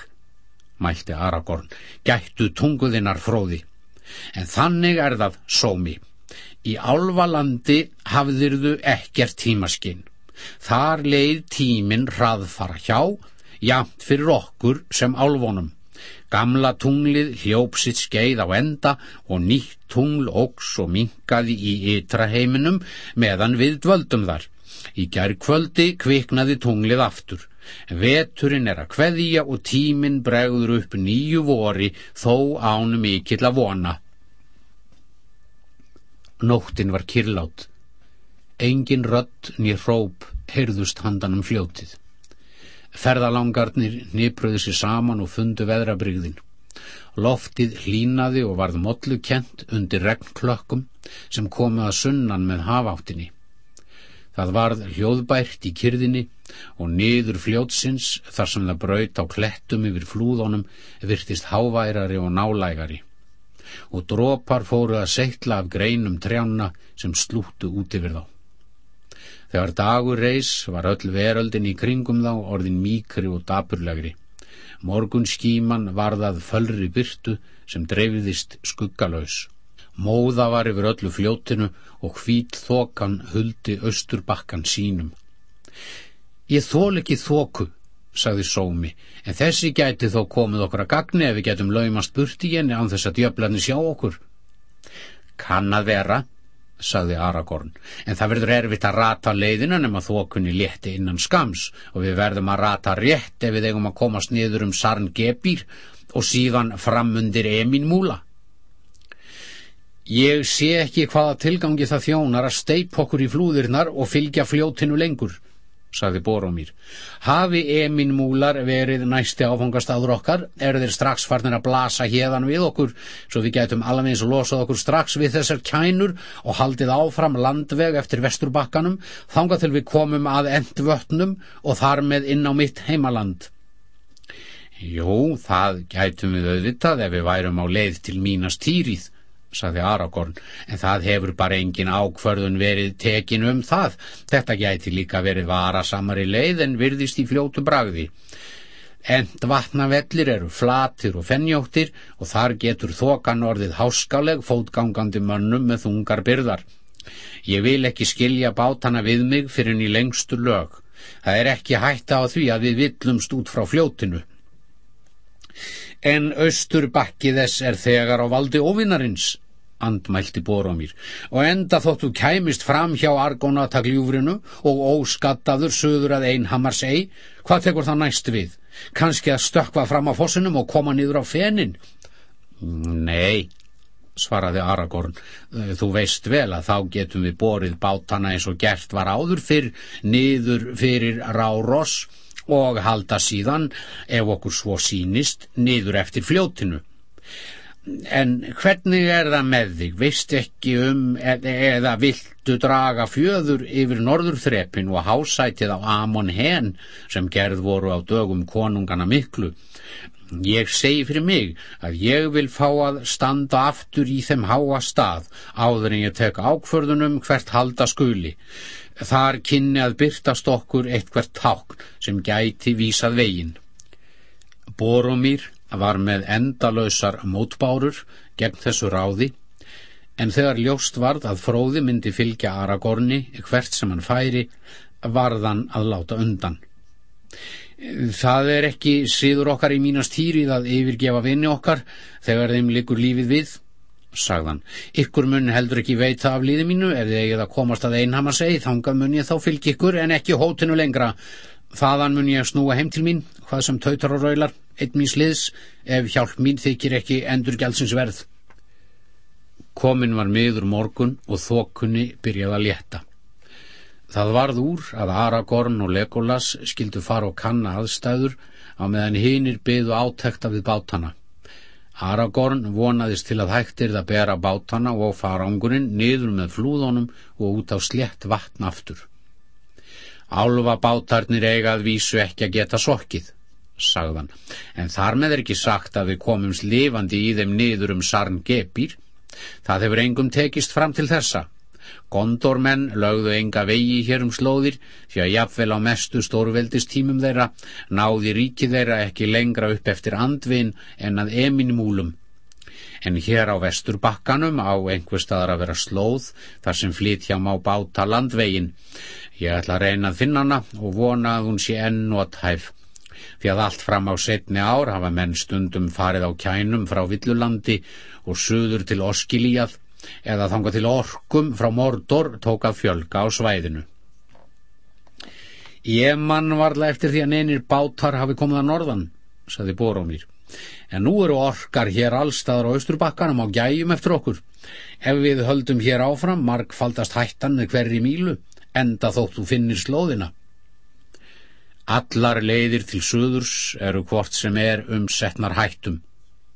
mælti Aragorn, gættu tunguðinnar fróði. En þannig er það sómi. Í álvalandi hafðirðu ekkert tímaskinn. Þar leið tíminn hraðfara hjá, jamt fyrir okkur sem álvonum. Gamla tunglið hljóp sitt skeið á enda og nýtt tungl óks og minkaði í ytra heiminum meðan við dvöldum þar. Í gærkvöldi kviknaði tunglið aftur. Veturinn er að kveðja og tíminn bregður upp nýju vori þó ánum mikill að vona. Nóttin var kirlátt. Engin rött nýr hróp heyrðust handan um fljótið. Ferðalangarnir nýpröðu sér saman og fundu veðrabrygðin. Loftið hlínaði og varð mollu kent undir regnklökkum sem komið að sunnan með hafáttinni. Það varð hljóðbært í kyrðinni og niður fljótsins þar sem það braut á klettum yfir flúðunum virtist háværari og nálægari og drópar fóru að seitla af greinum trjána sem slúttu út yfir þá. Þegar dagur reys var öll veröldin í kringum þá orðin mýkri og dapurlegri. Morgun skíman varðað fölri byrtu sem dreifiðist skuggalös. Móða var yfir öllu fljótinu og hvít þokan huldi austurbakkan sínum. Ég þól ekki þoku, sagði Sómi, en þessi gæti þó komið okkur að gagni ef við getum laumast burt í henni án þess að djöflarni sjá okkur. Kann að vera, sagði Aragorn, en það verður erfitt að rata leiðina nema þokunni létti innan skams og við verðum að rata rétt ef við eigum að komast niður um Sarn Gebýr og síðan framundir Emin Múla. Ég sé ekki hvaða tilgangi það þjónar að steip okkur í flúðirnar og fylgja fljótinu lengur, sagði Boromír. Hafi Emin Múlar verið næsti áfangastadur okkar, er þeir strax farnir að blasa hérðan við okkur, svo við getum alveg eins og losað okkur strax við þessar kænur og haldið áfram landveg eftir vesturbakkanum, þanga til við komum að endvötnum og þar með inn á mitt heimaland. Jú, það gætum við auðvitað ef við værum á leið til mínast saði Aragorn, en það hefur bara engin ákvörðun verið tekin um það. Þetta gæti líka verið varasamari leið en virðist í fljótu bragði. End vatnavellir eru flatir og fennjóttir og þar getur þokan orðið háskáleg fótgangandi mönnum með þungar byrðar. Ég vil ekki skilja bátana við mig fyrir í lengstu lög. Það er ekki hætta á því að við villumst út frá fljótinu en austur bakki þess er þegar á valdi ofinnarins, andmælti Boromír, og enda þóttu kæmist fram hjá Argonata-gljúfrinu og óskattaður söður að einhammars ei, hvað tekur það næst við? Kanski að stökka fram á fossinum og koma niður á fenin? Nei, svaraði Aragorn, þú veist vel að þá getum við borið bátana eins og gert var áður fyrr niður fyrir Ráros og halda síðan, ef okkur svo sínist, niður eftir fljótinu. En hvernig er það með þig? Veist ekki um eða, eða viltu draga fjöður yfir norðurþrepin og hásætið á Amon hen sem gerð voru á dögum konungana miklu? Ég segi fyrir mig að ég vil fá að standa aftur í þeim háa stað áður en ég tek ákförðunum hvert halda skuli. Þar kynni að byrtast okkur eitthvert tákn sem gæti vísað veginn. Boromír var með endalösar mótbárur gegn þessu ráði, en þegar ljóst varð að fróði myndi fylgja Aragorni hvert sem hann færi, varðan að láta undan. Það er ekki síður okkar í mínast týrið að yfirgefa vinni okkar þegar þeim likur lífið við, sagðan. Ykkur mun heldur ekki veita af líði mínu ef þið eigið að komast að einhama segi, þangað mun ég þá fylg ykkur en ekki hótinu lengra. Þaðan mun ég snúa heim til mín, hvað sem tautar og raular, einn mín sliðs, ef hjálp mín þykir ekki endur gælsins verð. Komin var miður morgun og þokunni byrjaði að létta. Það varð úr að Aragorn og Legolas skildu fara og kanna aðstæður á meðan hinnir byðu átekta við bátana. Aragorn vonaðist til að hægtir það bera bátana og farangurinn niður með flúðunum og út á slett vatn aftur. Álfa bátarnir eigað vísu ekki að geta sokkið, sagðan, en þar með er ekki sagt að við komumst lifandi í þeim niður um Sarn Gebýr. Það hefur engum tekist fram til þessa. Gondormenn lögðu enga vegi hér um slóðir því að jafnvel á mestu stórveldistímum þeirra náði ríki þeirra ekki lengra upp eftir andvin en að eminmúlum. En hér á vestur bakkanum á einhver staðar að vera slóð þar sem flytjá má báta landvegin. Ég ætla að reyna að finna hana og vona að hún sé enn og tæf. Því að allt fram á setni ár hafa menn stundum farið á kænum frá Villulandi og suður til Oskilíjað eða þanga til orkum frá Mordor tók að fjölga á svæðinu. Ég mann varla eftir því að neynir bátar hafi komið að norðan, saði Boromír. En nú eru orkar hér allstaðar á austurbakkanum á gæjum eftir okkur. Ef við höldum hér áfram, markfaldast hættan með hverri mílu, enda þótt þú finnir slóðina. Allar leiðir til söðurs eru hvort sem er um setnar hættum,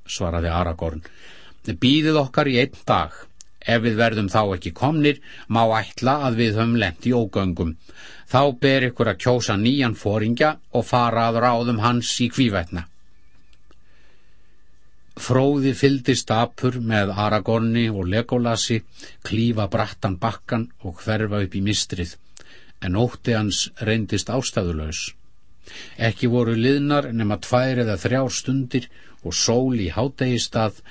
svaraði Aragorn. Býðið okkar í einn dag. Ef við verðum þá ekki komnir, má ætla að við höfum lent í ógöngum. Þá ber ykkur að kjósa nýjan fóringja og fara að ráðum hans í kvívetna. Fróði fyldist apur með Aragorni og Legolasi, klífa brattan bakkan og hverfa upp í mistrið, en ótti hans reyndist ástæðulegs. Ekki voru liðnar nema tvær eða þrjár stundir og sól í hádegistað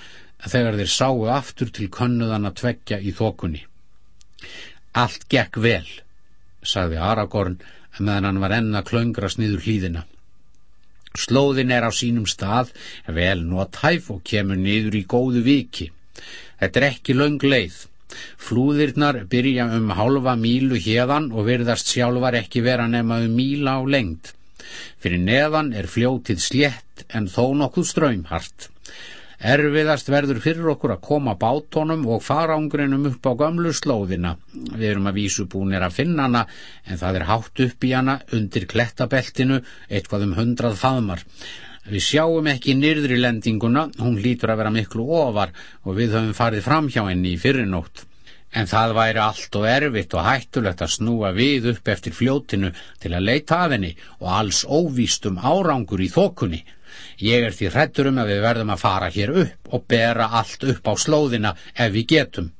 þegar þeir sáu aftur til könnuðan að tveggja í þokunni. Allt gekk vel, sagði Aragorn meðan hann var enna klöngrast niður hlýðina. Slóðin er á sínum stað, vel nótæf og kemur niður í góðu viki. Þetta er ekki löng leið. Flúðirnar byrja um hálfa mílu hérðan og virðast sjálfar ekki vera nema um míla á lengd. Fyrir neðan er fljótið slétt en þó nokkuð ströymhart. Erfiðast verður fyrir okkur að koma bátónum og farangrinum upp á gamlu slóðina. Við erum að vísu búinir að finna hana en það er hátt upp í hana undir klettabeltinu eitthvað um hundrað faðmar. Við sjáum ekki nyrðri lendinguna, hún lítur að vera miklu ofar og við höfum farið fram hjá henni í fyrirnótt. En það væri allt og erfitt og hættulegt að snúa við upp eftir fljótinu til að leita af henni og alls óvístum árangur í þokunni. Ég er því hrettur um að við verðum að fara hér upp og bera allt upp á slóðina ef við getum.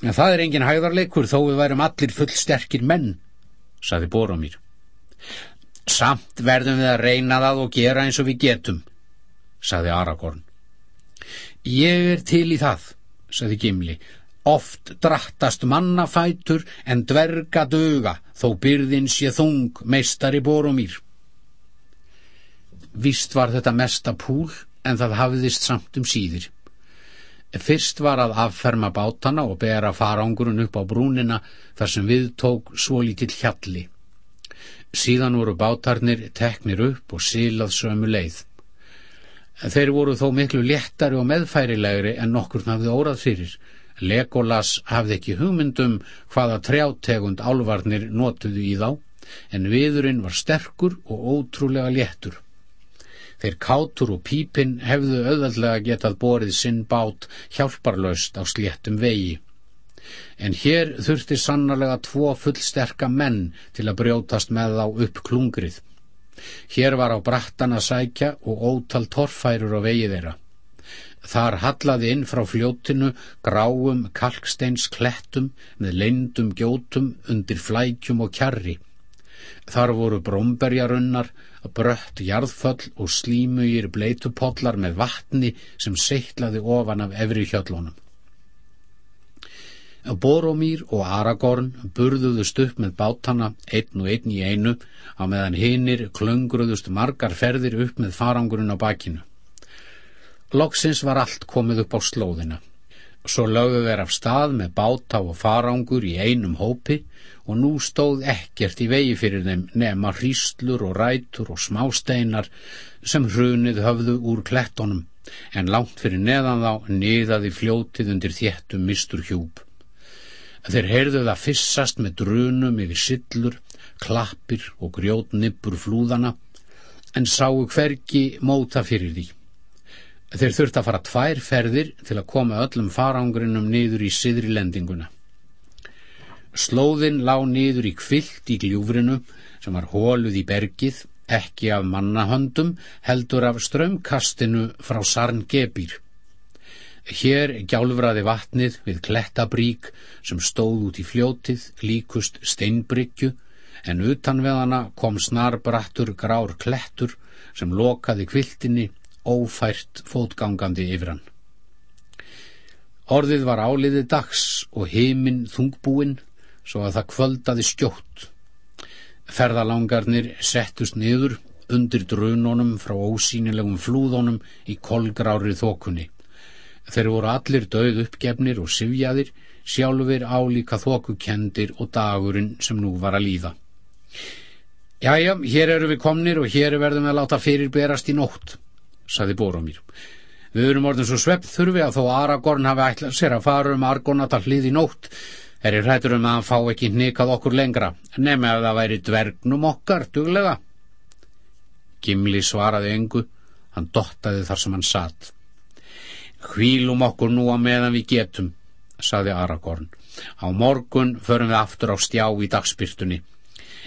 En það er engin hæðarleikur þó við værum allir full sterkir menn, saði Boromír. Samt verðum við að reyna það og gera eins og við getum, saði Aragorn. Ég er til í það, saði Gimli. Oft drattast mannafætur en dverga döga þó byrðin sé þung meistari Boromír. Vist var þetta mesta púl en það hafiðist samt um síðir. Fyrst var að afferma bátana og bera farangurinn upp á brúnina þar sem við tók svo lítill hjalli. Síðan voru bátarnir teknir upp og sílað sömu leið. Þeir voru þó miklu léttari og meðfærilegri en nokkur hafði órað fyrir. Legolas hafði ekki hugmyndum hvaða trjátegund álvarnir notuðu í þá, en viðurinn var sterkur og ótrúlega léttur. Þeir kátur og pípinn hefðu auðveldlega getað borið sinn bát hjálparlaust á sléttum vegi. En hér þurfti sannarlega tvo fullsterka menn til að brjótast með þá upp klungrið. Hér var á brattan að sækja og ótal torfærur á vegi þeirra. Þar hallaði inn frá fljótinu gráum kalksteins klettum með leindum gjótum undir flækjum og kjarri. Þar voru brómberjarunnar, brött jarðföll og slímugir bleitupollar með vatni sem seittlaði ofan af efri hjöllunum. Boromír og Aragorn burðuðust upp með bátana einn og einn í einu á meðan hinnir klöngruðust margar ferðir upp með farangurinn á bakinu. Lóksins var allt komið upp á slóðina. Svo lögðu þeir af stað með báta og farangur í einum hópi og nú stóð ekkert í vegi fyrir þeim nema hríslur og rætur og smásteinar sem hrunið höfðu úr klettonum en langt fyrir neðan þá niðaði fljótið undir þéttum mistur hjúp. Þeir heyrðu það fissast með drunum yfir sillur, klappir og grjótnippur flúðana en sáu hvergi móta fyrir því. Þeir þurfti að fara tvær ferðir til að koma öllum farangurinnum niður í siðri lendinguna. Slóðin lá niður í kvilt í gljúfrinu sem var hóluð í bergið, ekki af mannahöndum, heldur af strömkastinu frá Sarngebýr. Hér gjálfraði vatnið við klettabrík sem stóð út í fljótið, líkust steinbryggju, en utan við hana kom snarbrattur grár klettur sem lokaði kviltinni, ófært fótgangandi yfir hann. Orðið var áliðið dags og heiminn þungbúinn svo að það kvöldaði skjótt. Ferðalangarnir settust niður undir drununum frá ósýnilegum flúðunum í kolgrári þokunni. Þeir voru allir döð uppgefnir og sifjaðir, sjálfur álíka þokukendir og dagurinn sem nú var að líða. Jæja, hér eru við komnir og hér verðum við að láta fyrir berast í nótt, saði Boromír. Við erum orðin svo svepp þurfi að þó Aragorn hafi ætlað sér að fara um Argonata hlið í nótt. Er í hrættur um að hann fá ekki hnikað okkur lengra, nema að það væri dvergnum okkar, duglega. Gimli svaraði engu, hann dottaði þar sem hann satt. Hvílum okkur nú að meðan við getum, saði Aragorn. Á morgun förum við aftur á stjá í dagspyrtunni.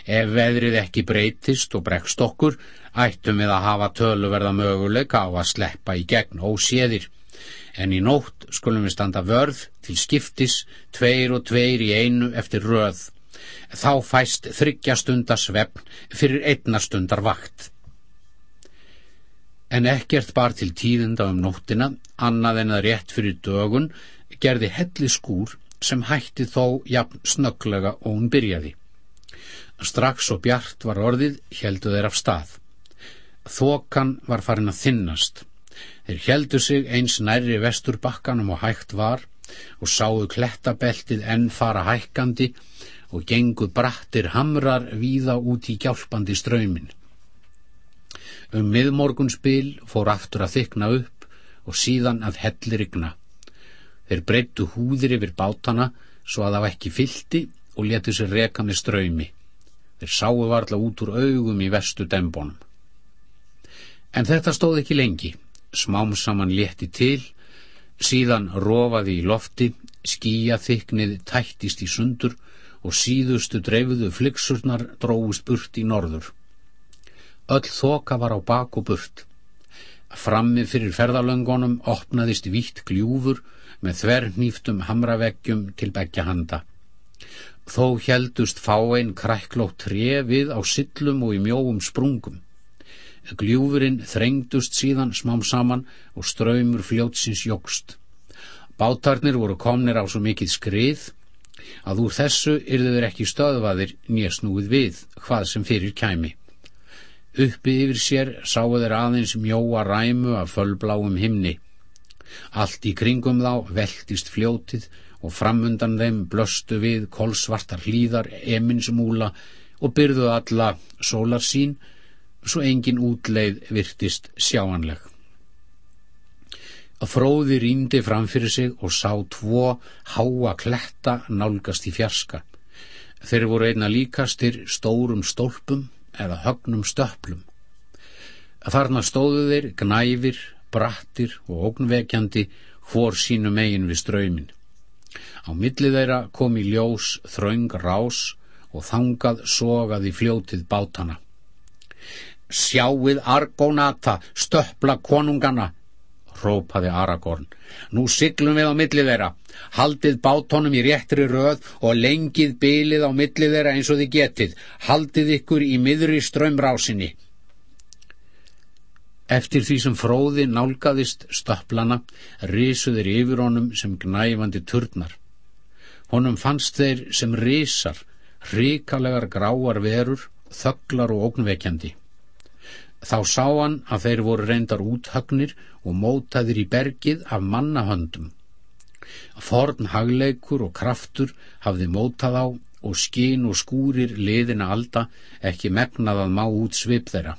Ef veðrið ekki breytist og bregst okkur, ættum við að hafa töluverða möguleika á að sleppa í gegn óséðir. En í nótt skulum við standa vörð til skiptis, tveir og tveir í einu eftir röð. Þá fæst þryggja stundar svefn fyrir einna stundar vakt. En ekkert bar til tíðenda um nóttina, annað en að rétt fyrir dögun, gerði helli skúr sem hætti þó jafn snögglega og hún byrjaði. Strax og bjart var orðið, heldu þeir af stað. Þokan var farin að þinnast. Þeir heldu sig eins nærri vestur bakkanum og hægt var og sáðu klettabeltið enn fara hækkandi og gengu brattir hamrar víða út í hjálpandi ströymin. Um miðmorgunspil fór aftur að þykna upp og síðan að hellir ygna. Þeir breyttu húðir yfir bátana svo að það ekki fylti og letu sér reka með ströymi. Þeir sáu varla út úr augum í vestu dembónum. En þetta stóð ekki lengi. Smám saman létti til, síðan rofaði í lofti, skýja þyknið tættist í sundur og síðustu dreifuðu fliksurnar dróðust burt í norður. Öll þoka var á bak og burt. Frammi fyrir ferðalöngunum opnaðist vítt gljúfur með þvernýftum hamraveggjum til begja handa. Þó heldust fáein kræklótt trefið á sillum og í mjóum sprungum. Gljúfurinn þrengdust síðan smám saman og ströymur fljótsins jógst. Bátarnir voru komnir á svo mikið skrið að úr þessu yrðu þeir ekki stöðvaðir nýjasnúið við hvað sem fyrir kæmi. Uppi yfir sér sáu þeir aðeins mjóa ræmu af fölbláum himni. Allt í kringum þá veltist fljótið og framundan þeim blöstu við kolsvartar hlýðar eminsmúla og byrðu alla sólar sín svo engin útleið virtist sjáanleg. Fróði rýndi framfyrir sig og sá tvo háa kletta nálgast í fjarska. Þeir voru einna líkastir stórum stólpum eða högnum stöplum. Þarna stóðu þeir gnæfir, brattir og ógnvekjandi hvor sínu megin við ströymin. Á milli þeirra kom í ljós þraung rás og þangað sogaði fljótið bátana. Sjáuð Argonata, stöppla konungana, rópaði Aragorn. Nú siglum við á milli þeirra. Haldið bátónum í réttri röð og lengið bylið á milli þeirra eins og þið getið. Haldið ykkur í miðri ströymrásinni. Eftir því sem fróði nálgæðist stöpplana risuðir yfir honum sem gnæfandi turnar. Honum fannst þeir sem risar, ríkalegar gráar verur, þögglar og ógnvekjandi. Þá sá hann að þeir voru reyndar úthagnir og mótaðir í bergið af mannahöndum. Forn hagleikur og kraftur hafði mótað á og skín og skúrir liðina alda ekki megnað að má út svip þeirra.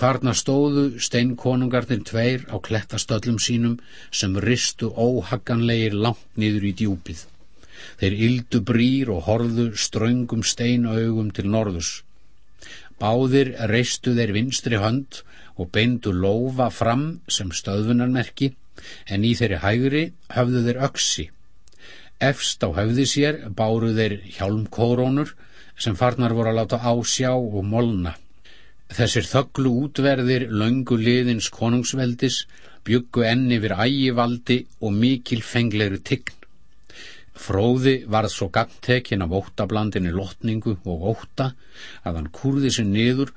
Þarna stóðu steinkonungarnir tveir á klettastöllum sínum sem ristu óhagganlegir langt niður í djúpið. Þeir yldu brýr og horðu ströngum steinaugum til norðus. Báðir reistu þeir vinstri hönd og beindu lofa fram sem stöðvunarmerki, en í þeirri hægri höfðu þeir öksi. Efst á höfði sér báru þeir hjálmkórónur sem farnar voru að láta ásjá og molna. Þessir þögglu útverðir löngu liðins konungsveldis byggu enni vir ægivaldi og mikil fengleiri tign. Fróði varð svo gangtekinn af óttablandinni lotningu og ótta að hann kurði sér niður,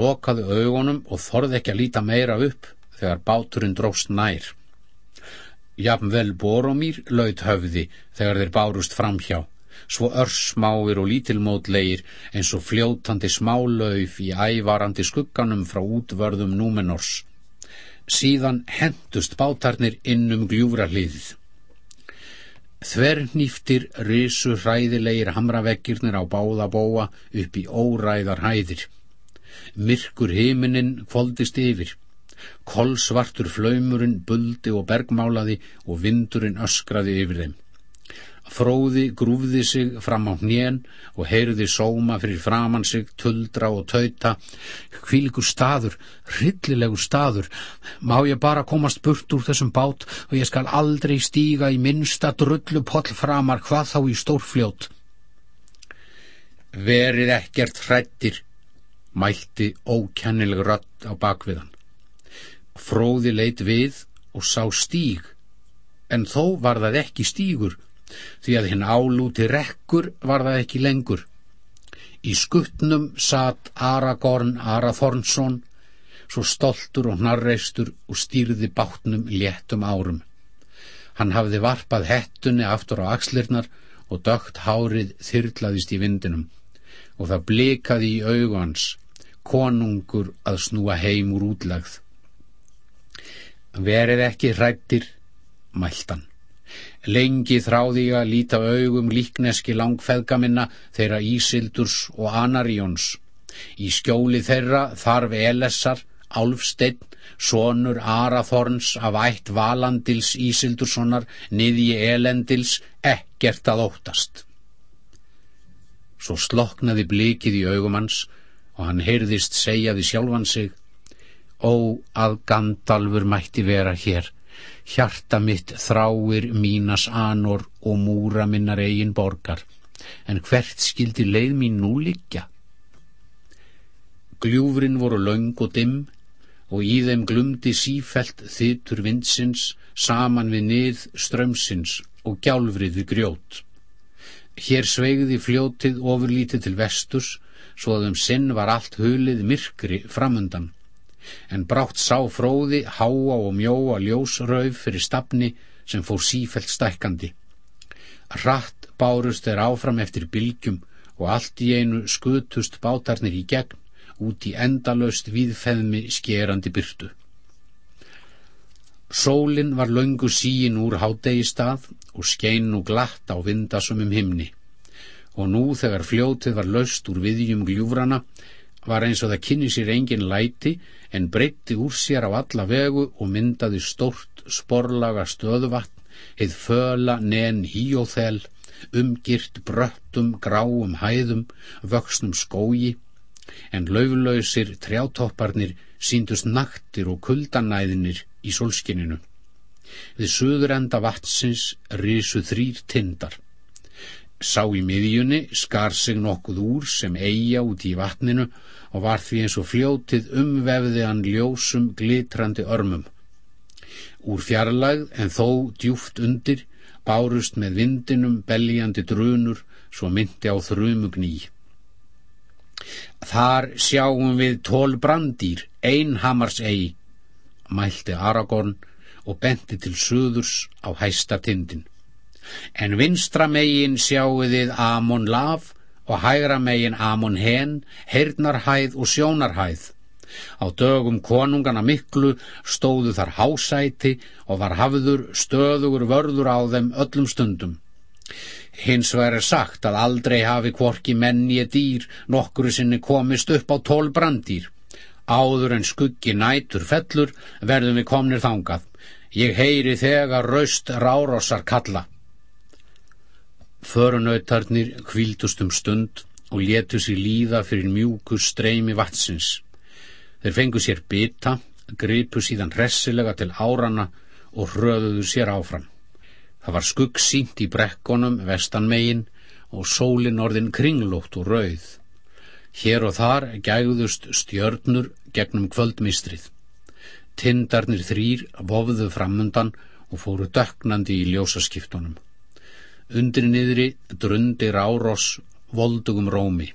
lokaði augunum og þorði ekki að líta meira upp þegar báturinn dróst nær. Jafnvel Boromír laud höfði þegar þeir bárust framhjá, svo örsmáir og lítilmótlegir eins og fljótandi smálauf í ævarandi skugganum frá útvörðum Númenors. Síðan hendust bátarnir inn um gljúfra hliðið. Þvernýftir risu hræðilegir hamraveggirnir á báða bóa upp í óræðar hæðir. Myrkur heiminin kvoldist yfir. Kolsvartur flaumurinn buldi og bergmálaði og vindurinn öskraði yfir þeim. Fróði grúfði sig fram á hnén og heyrði sóma fyrir framann sig, tuldra og tauta. Hvílikur staður, hryllilegur staður, má ég bara komast burt úr þessum bát og ég skal aldrei stíga í minsta drullu poll framar hvað þá í stórfljót. Verið ekkert hrættir, mælti ókennileg rött á bakviðan. Fróði leitt við og sá stíg, en þó var það ekki stígur því að hinn álúti rekkur var það ekki lengur. Í skuttnum satt Aragorn Arathornsson, svo stoltur og hnarreistur og stýrði bátnum léttum árum. Hann hafði varpað hettunni aftur á axlirnar og dögt hárið þyrlaðist í vindinum og það blikaði í augans, konungur að snúa heim úr útlegð. Verið ekki hrættir, mæltan. Lengi þráði ég að líta augum líkneski langfeðga minna þeirra Ísildurs og Anaríons. Í skjóli þeirra þarf Elessar, Álfsteinn, sonur Arathorns af ætt Valandils Ísildurssonar, niðji Elendils, ekkert að óttast. Svo sloknaði blikið í augum hans og hann heyrðist segjaði sjálfan sig, Ó, að Gandalfur mætti vera hér Hjarta mitt þráir mínas anor og múra minnar eigin borgar, en hvert skildi leið mín nú liggja? Gljúfrin voru laung og dimm og í þeim glumdi sífelt þittur vindsins saman við nið strömsins og gjálfrið við grjót. Hér sveigði fljótið ofurlítið til vesturs, svo að um sinn var allt hulið myrkri framundan en brátt sá fróði háa og mjóa ljósrauf fyrir stafni sem fór sífelt stækkandi. Ratt bárust þeir áfram eftir bylgjum og allt í einu skutust bátarnir í gegn út í endalöst viðfeðmi skerandi byrtu. Sólinn var laungu síin úr hádegi stað og skein nú glatt á vindasumum himni og nú þegar fljótið var löst úr viðjum gljúfrana var eins og það kynni sér engin læti en breytti úr sér á alla vegu og myndaði stórt sporlaga stöðuvatn, heið föla nen híóþel, umgirt bröttum gráum hæðum, vöxnum skógi, en lauflausir trjátopparnir síndust naktir og kuldanæðinir í solskininu. Við söður enda vatsins risu þrýr tindar. Sá í miðjunni skar sig nokkuð úr sem eigja út í vatninu og var því eins og fljótið umvefði hann ljósum glitrandi örmum. Úr fjarlægð en þó djúft undir bárust með vindinum belljandi drunur svo myndi á þrumugný. Þar sjáum við tól brandýr, einhamars eigi, mælti Aragorn og benti til söðurs á hæsta tindin. En vinstra megin sjáuðið Amon Laf og hægra megin Amon hen, heyrnarhæð og sjónarhæð. Á dögum konungana miklu stóðu þar hásæti og var hafður stöðugur vörður á þeim öllum stundum. Hins verður sagt að aldrei hafi kvorki menni eða dýr nokkru sinni komist upp á tól brandýr. Áður en skuggi nætur fellur verðum við komnir þangað. Ég heyri þegar raust rárossar kalla. Förunautarnir kvíldust um stund og letu sér líða fyrir mjúku streymi vatsins. Þeir fengu sér bytta, gripu síðan hressilega til árana og hröðuðu sér áfram. Það var skuggsýnt í brekkonum vestanmegin og sólin orðin kringlótt og rauð. Hér og þar gægðust stjörnur gegnum kvöldmistrið. Tindarnir þrýr vofðu framundan og fóru döknandi í ljósaskiptunum. Undir niðri drundi ráros voldugum rómi.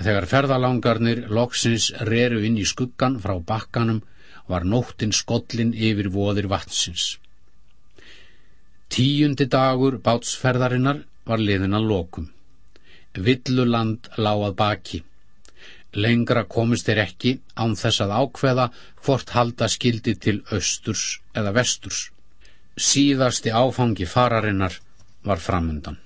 Þegar ferðalangarnir loksins reru inn í skuggan frá bakkanum var nóttin skollin yfir voðir vatsins. Tíundi dagur bátsferðarinnar var liðin að lokum. Villuland láað baki. Lengra komist þeir ekki án þess að ákveða hvort halda skildi til austurs eða vesturs. Síðasti áfangi fararinnar var framundan.